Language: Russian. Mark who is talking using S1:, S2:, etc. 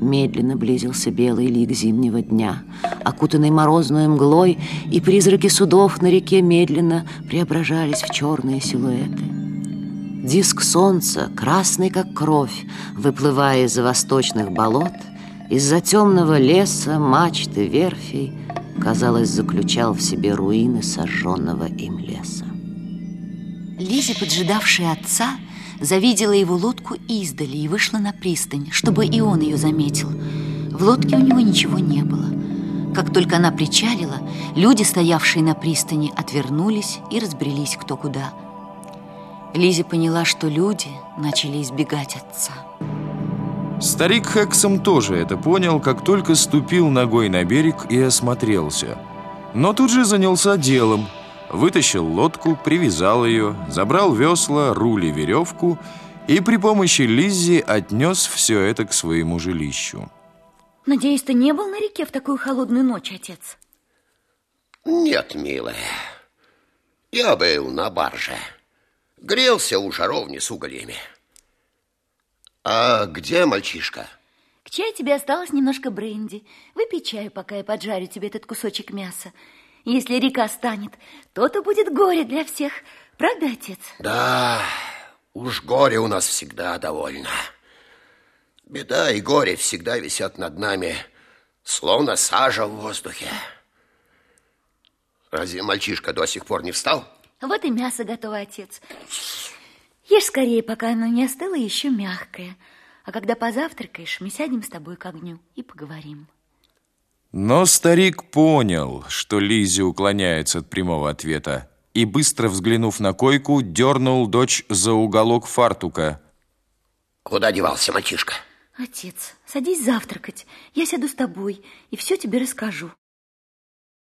S1: Медленно близился белый лик зимнего дня, окутанный морозной мглой, и призраки судов на реке медленно преображались в черные силуэты. Диск солнца, красный как кровь, выплывая из-за восточных болот, из-за темного леса, мачты, верфей, казалось, заключал в себе руины сожженного им леса.
S2: Лизе, поджидавшая отца, завидела его лодку издали и вышла на пристань, чтобы и он ее заметил. В лодке у него ничего не было. Как только она причалила, люди, стоявшие на пристани, отвернулись и разбрелись кто куда. Лизе поняла, что люди начали избегать отца.
S3: Старик Хексом тоже это понял, как только ступил ногой на берег и осмотрелся. Но тут же занялся делом – вытащил лодку, привязал ее, забрал весла, рули, веревку и при помощи Лиззи отнес все это к своему жилищу.
S2: Надеюсь, ты не был на реке в такую холодную ночь, отец?
S4: Нет, милая. Я был на барже. Грелся у жаровни с угольями. А где мальчишка?
S2: К чаю тебе осталось немножко бренди. Выпей чаю, пока я поджарю тебе этот кусочек мяса. Если река станет, то-то будет горе для всех. Правда, отец?
S4: Да, уж горе у нас всегда довольно. Беда и горе всегда висят над нами, словно сажа в воздухе. Разве мальчишка до сих пор не встал?
S2: Вот и мясо готово, отец. Ешь скорее, пока оно не остыло еще мягкое. А когда позавтракаешь, мы сядем с тобой к огню и поговорим.
S3: Но старик понял, что Лизи уклоняется от прямого ответа, и, быстро взглянув на койку, дернул дочь за уголок фартука.
S4: Куда девался мальчишка?
S2: Отец, садись завтракать. Я сяду с тобой и все тебе расскажу.